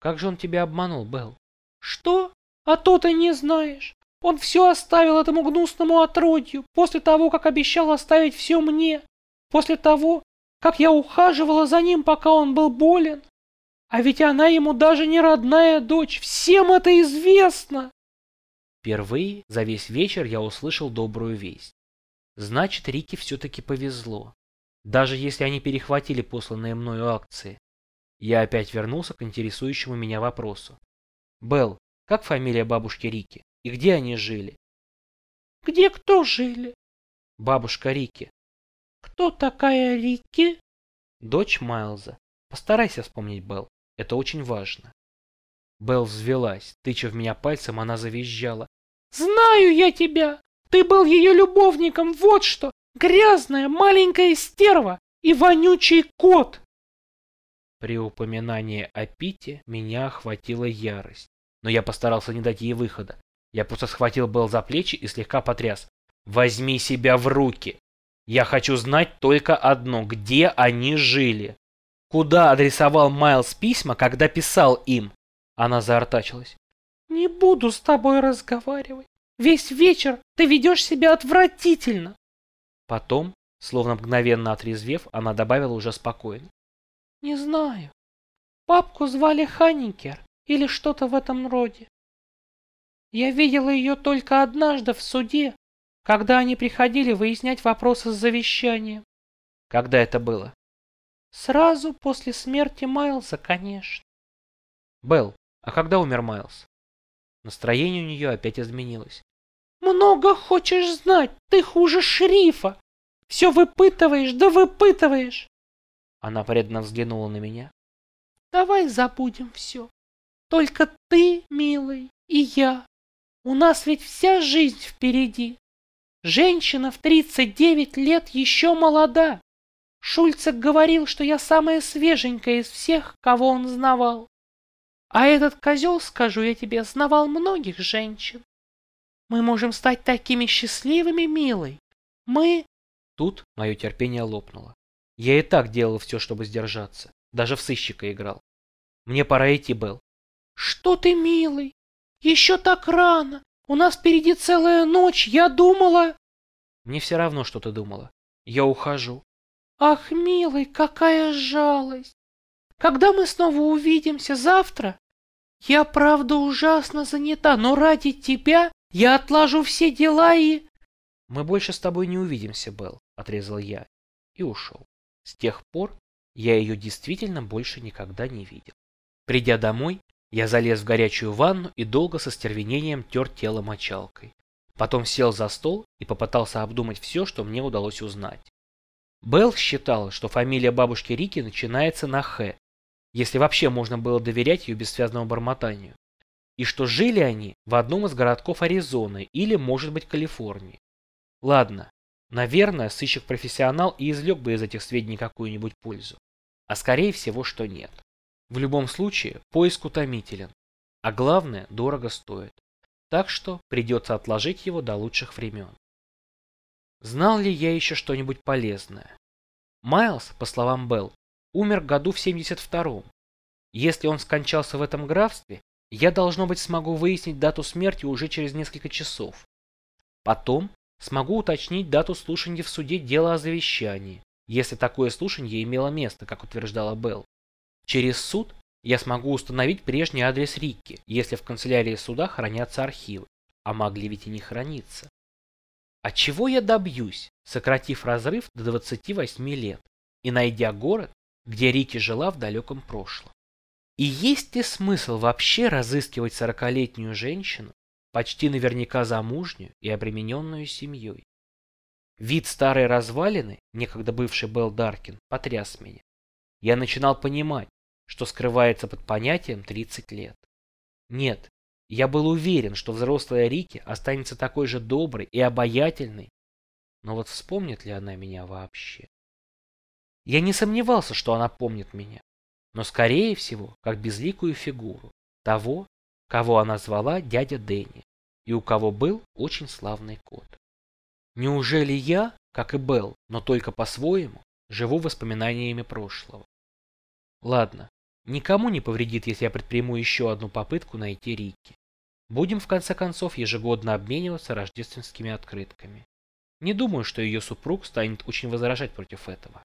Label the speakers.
Speaker 1: Как же он тебя обманул, Белл?
Speaker 2: Что? А то ты не знаешь. Он все оставил этому гнусному отродью, после того, как обещал оставить все мне. После того, как я ухаживала за ним, пока он был болен. А ведь она ему даже не родная дочь, всем это известно.
Speaker 1: Впервые за весь вечер я услышал добрую весть. Значит, Рике все-таки повезло. Даже если они перехватили посланные мною акции. Я опять вернулся к интересующему меня вопросу. Белл, как фамилия бабушки Рики? И где они жили?
Speaker 2: Где кто жили?
Speaker 1: Бабушка Рики.
Speaker 2: Кто такая Рики?
Speaker 1: Дочь Майлза. Постарайся вспомнить, Белл. Это очень важно. Белл взвелась. Тыча в меня пальцем, она завизжала.
Speaker 2: «Знаю я тебя! Ты был ее любовником, вот что! Грязная маленькая стерва и вонючий кот!»
Speaker 1: При упоминании о Пите меня охватила ярость. Но я постарался не дать ей выхода. Я просто схватил Белл за плечи и слегка потряс. «Возьми себя в руки! Я хочу знать только одно, где они жили!» Куда адресовал Майлз письма, когда писал им? Она заортачилась.
Speaker 2: Не буду с тобой разговаривать. Весь вечер ты ведешь себя отвратительно.
Speaker 1: Потом, словно мгновенно отрезвев, она добавила уже спокойно.
Speaker 2: Не знаю. Папку звали Ханикер или что-то в этом роде. Я видела ее только однажды в суде, когда они приходили выяснять вопросы с завещанием.
Speaker 1: Когда это было?
Speaker 2: Сразу после смерти Майлза, конечно.
Speaker 1: Белл, а когда умер Майлз? Настроение у нее опять изменилось.
Speaker 2: Много хочешь знать, ты хуже шерифа. Все выпытываешь, да выпытываешь.
Speaker 1: Она преданно взглянула на меня.
Speaker 2: Давай забудем все. Только ты, милый, и я. У нас ведь вся жизнь впереди. Женщина в 39 лет еще молода. Шульцек говорил, что я самая свеженькая из всех, кого он знавал. А этот козел, скажу я тебе, знавал многих женщин. Мы можем стать такими счастливыми, милой. Мы...
Speaker 1: Тут мое терпение лопнуло. Я и так делал все, чтобы сдержаться. Даже в сыщика играл. Мне пора идти, Белл.
Speaker 2: Что ты, милый? Еще так рано. У нас впереди целая ночь. Я думала...
Speaker 1: Мне все равно, что ты думала. Я ухожу.
Speaker 2: Ах, милый, какая жалость! Когда мы снова увидимся завтра? Я, правда, ужасно занята, но ради тебя я отложу все дела и...
Speaker 1: Мы больше с тобой не увидимся, Белл, отрезал я и ушел. С тех пор я ее действительно больше никогда не видел. Придя домой, я залез в горячую ванну и долго со стервенением тер тело мочалкой. Потом сел за стол и попытался обдумать все, что мне удалось узнать. Белл считала, что фамилия бабушки Рики начинается на «Х», если вообще можно было доверять ее бессвязному бормотанию, и что жили они в одном из городков Аризоны или, может быть, Калифорнии. Ладно, наверное, сыщик-профессионал и извлек бы из этих сведений какую-нибудь пользу. А скорее всего, что нет. В любом случае, поиск утомителен, а главное, дорого стоит. Так что придется отложить его до лучших времен. Знал ли я еще что-нибудь полезное? Майлз, по словам Белл, умер году в 72-м. Если он скончался в этом графстве, я, должно быть, смогу выяснить дату смерти уже через несколько часов. Потом смогу уточнить дату слушания в суде дела о завещании, если такое слушание имело место, как утверждала Белл. Через суд я смогу установить прежний адрес Рикки, если в канцелярии суда хранятся архивы, а могли ведь и не храниться. А чего я добьюсь, сократив разрыв до 28 лет и найдя город, где Рики жила в далеком прошлом? И есть ли смысл вообще разыскивать сорокалетнюю женщину, почти наверняка замужнюю и обремененную семьей? Вид старой развалины, некогда бывший Белл Даркин, потряс меня. Я начинал понимать, что скрывается под понятием 30 лет. Нет, я был уверен, что взрослая Рики останется такой же доброй и обаятельной, но вот вспомнит ли она меня вообще? Я не сомневался, что она помнит меня, но скорее всего, как безликую фигуру того, кого она звала дядя Дэнни, и у кого был очень славный кот. Неужели я, как и Белл, но только по-своему, живу воспоминаниями прошлого? Ладно, Никому не повредит, если я предприму еще одну попытку найти Рикки. Будем в конце концов ежегодно обмениваться рождественскими открытками. Не думаю, что ее супруг станет очень возражать против этого.